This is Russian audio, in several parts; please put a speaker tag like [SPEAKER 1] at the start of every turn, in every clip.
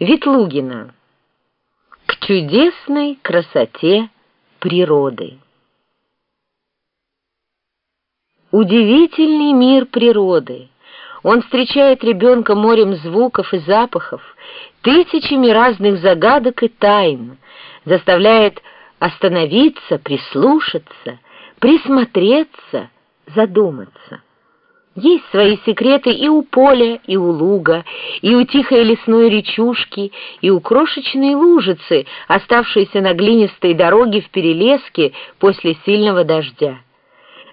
[SPEAKER 1] Ветлугина. К чудесной красоте природы. Удивительный мир природы. Он встречает ребенка морем звуков и запахов, тысячами разных загадок и тайн, заставляет остановиться, прислушаться, присмотреться, задуматься. Есть свои секреты и у поля, и у луга, и у тихой лесной речушки, и у крошечной лужицы, оставшейся на глинистой дороге в перелеске после сильного дождя.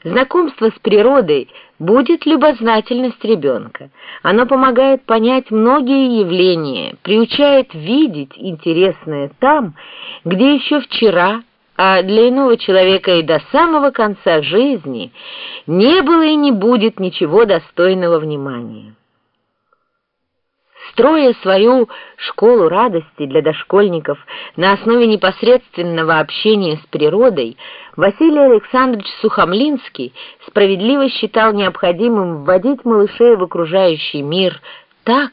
[SPEAKER 1] Знакомство с природой будет любознательность ребенка. Оно помогает понять многие явления, приучает видеть интересное там, где еще вчера а для иного человека и до самого конца жизни не было и не будет ничего достойного внимания. Строя свою школу радости для дошкольников на основе непосредственного общения с природой, Василий Александрович Сухомлинский справедливо считал необходимым вводить малышей в окружающий мир так,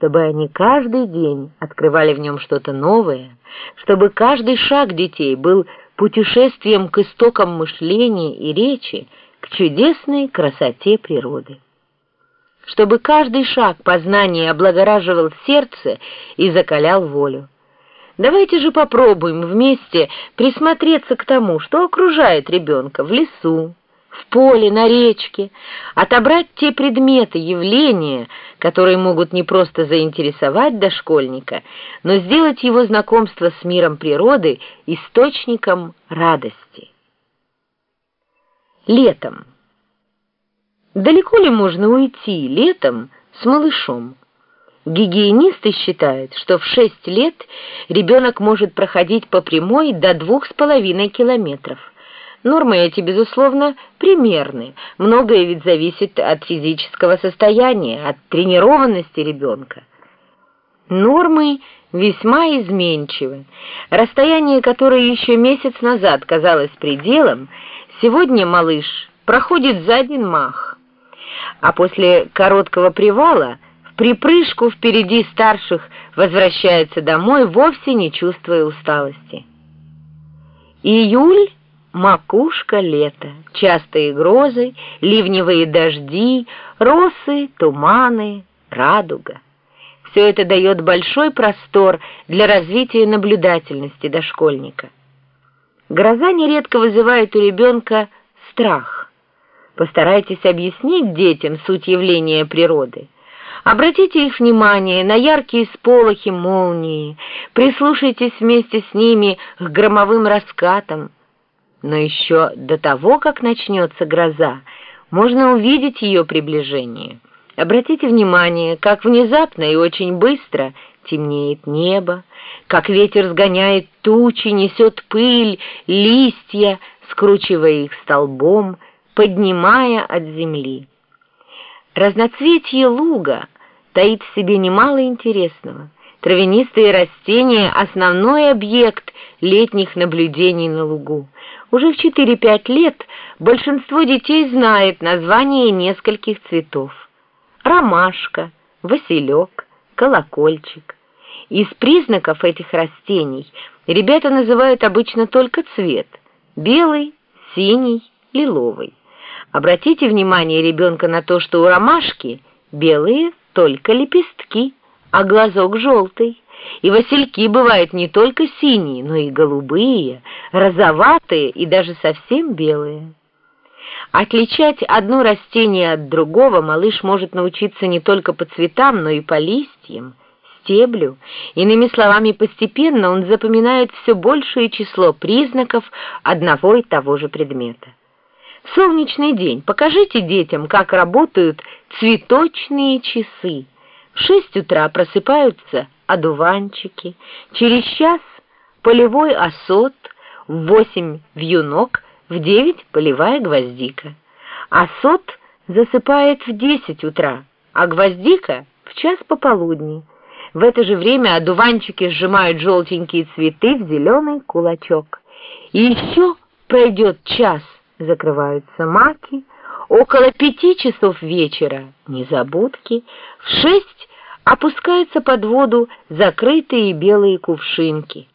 [SPEAKER 1] чтобы они каждый день открывали в нем что-то новое, чтобы каждый шаг детей был путешествием к истокам мышления и речи, к чудесной красоте природы. Чтобы каждый шаг познания облагораживал сердце и закалял волю. Давайте же попробуем вместе присмотреться к тому, что окружает ребенка в лесу, в поле, на речке, отобрать те предметы, явления, которые могут не просто заинтересовать дошкольника, но сделать его знакомство с миром природы источником радости. Летом. Далеко ли можно уйти летом с малышом? Гигиенисты считают, что в 6 лет ребенок может проходить по прямой до 2,5 километров. Нормы эти, безусловно, примерны. Многое ведь зависит от физического состояния, от тренированности ребенка. Нормы весьма изменчивы. Расстояние, которое еще месяц назад казалось пределом, сегодня малыш проходит за один мах. А после короткого привала в припрыжку впереди старших возвращается домой, вовсе не чувствуя усталости. Июль макушка лета, частые грозы, ливневые дожди, росы, туманы, радуга. Все это дает большой простор для развития наблюдательности дошкольника. Гроза нередко вызывает у ребенка страх. Постарайтесь объяснить детям суть явления природы. Обратите их внимание на яркие сполохи молнии, прислушайтесь вместе с ними к громовым раскатам, но еще до того, как начнется гроза, можно увидеть ее приближение. Обратите внимание, как внезапно и очень быстро темнеет небо, как ветер сгоняет тучи, несет пыль, листья, скручивая их столбом, поднимая от земли. Разноцветие луга таит в себе немало интересного. Травянистые растения — основной объект летних наблюдений на лугу. Уже в 4-5 лет большинство детей знает название нескольких цветов. Ромашка, василек, колокольчик. Из признаков этих растений ребята называют обычно только цвет – белый, синий, лиловый. Обратите внимание ребенка на то, что у ромашки белые только лепестки, а глазок желтый. И васильки бывают не только синие, но и голубые, розоватые и даже совсем белые. Отличать одно растение от другого малыш может научиться не только по цветам, но и по листьям, стеблю. Иными словами, постепенно он запоминает все большее число признаков одного и того же предмета. Солнечный день покажите детям, как работают цветочные часы. Шесть утра просыпаются одуванчики, через час полевой осот, в восемь вьюнок, в девять полевая гвоздика. Осот засыпает в десять утра, а гвоздика в час пополудни. В это же время одуванчики сжимают желтенькие цветы в зеленый кулачок. И еще пройдет час, закрываются маки, около пяти часов вечера незабудки, в шесть опускаются под воду закрытые белые кувшинки.